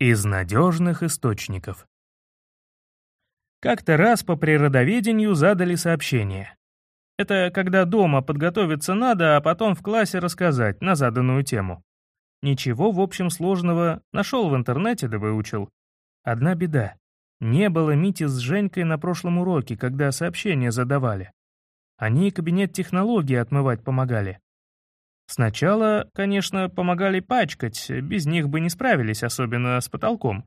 Из надежных источников. Как-то раз по природоведению задали сообщение. Это когда дома подготовиться надо, а потом в классе рассказать на заданную тему. Ничего, в общем, сложного, нашел в интернете да выучил. Одна беда. Не было Мити с Женькой на прошлом уроке, когда сообщения задавали. Они кабинет технологии отмывать помогали. Сначала, конечно, помогали пачкать, без них бы не справились, особенно с потолком.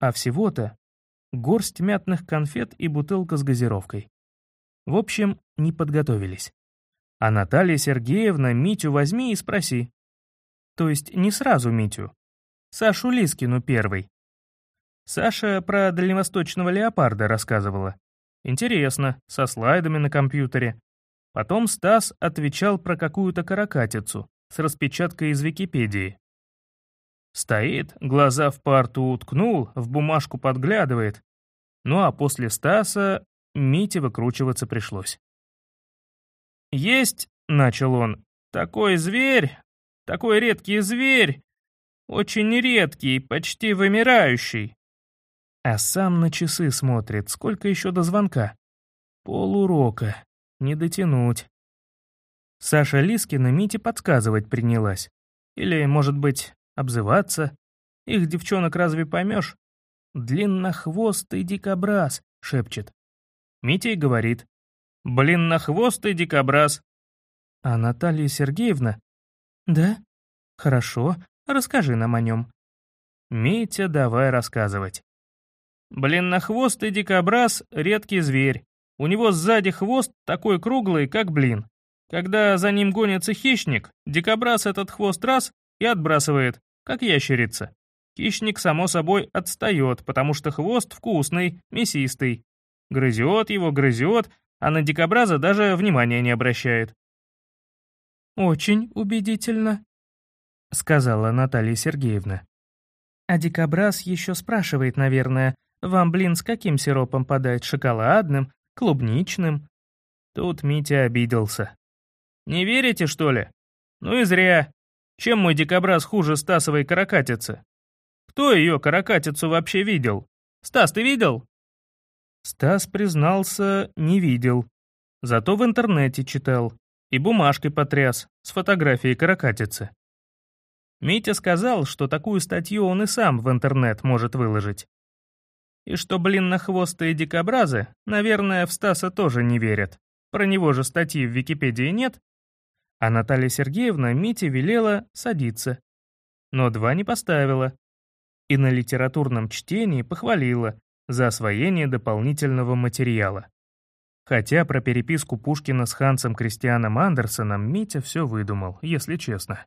А всего-то горсть мятных конфет и бутылка с газировкой. В общем, не подготовились. А Наталья Сергеевна Митю возьми и спроси. То есть не сразу Митю. Сашу Лискину первый. Саша про дальневосточного леопарда рассказывала. Интересно, со слайдами на компьютере. Потом Стас отвечал про какую-то каракатицу с распечаткой из Википедии. Стоит, глаза в парту уткнул, в бумажку подглядывает. Ну а после Стаса Мите выкручиваться пришлось. «Есть», — начал он, — «такой зверь, такой редкий зверь, очень редкий, почти вымирающий». А сам на часы смотрит, сколько еще до звонка. Полурока. Не дотянуть. Саша Лискина Мите подсказывать принялась. Или, может быть, обзываться. Их девчонок разве поймешь? «Длиннохвостый дикобраз», — шепчет. Митя говорит. «Блиннохвостый дикобраз». А Наталья Сергеевна? «Да? Хорошо, расскажи нам о нем». Митя, давай рассказывать. Блиннохвостый дикобраз — редкий зверь. У него сзади хвост такой круглый, как блин. Когда за ним гонится хищник, дикобраз этот хвост раз и отбрасывает, как ящерица. Хищник, само собой, отстает, потому что хвост вкусный, мясистый. Грызет его, грызет, а на дикобраза даже внимания не обращает. «Очень убедительно», — сказала Наталья Сергеевна. А дикобраз еще спрашивает, наверное, вам блин с каким сиропом подать, шоколадным клубничным. Тут Митя обиделся. «Не верите, что ли? Ну и зря. Чем мой дикобраз хуже Стасовой каракатицы? Кто ее каракатицу вообще видел? Стас, ты видел?» Стас признался, не видел. Зато в интернете читал. И бумажкой потряс, с фотографией каракатицы. Митя сказал, что такую статью он и сам в интернет может выложить. И что блиннохвостые дикобразы, наверное, в Стаса тоже не верят. Про него же статьи в Википедии нет. А Наталья Сергеевна Мите велела садиться. Но два не поставила. И на литературном чтении похвалила за освоение дополнительного материала. Хотя про переписку Пушкина с Хансом Кристианом Андерсоном Митя все выдумал, если честно.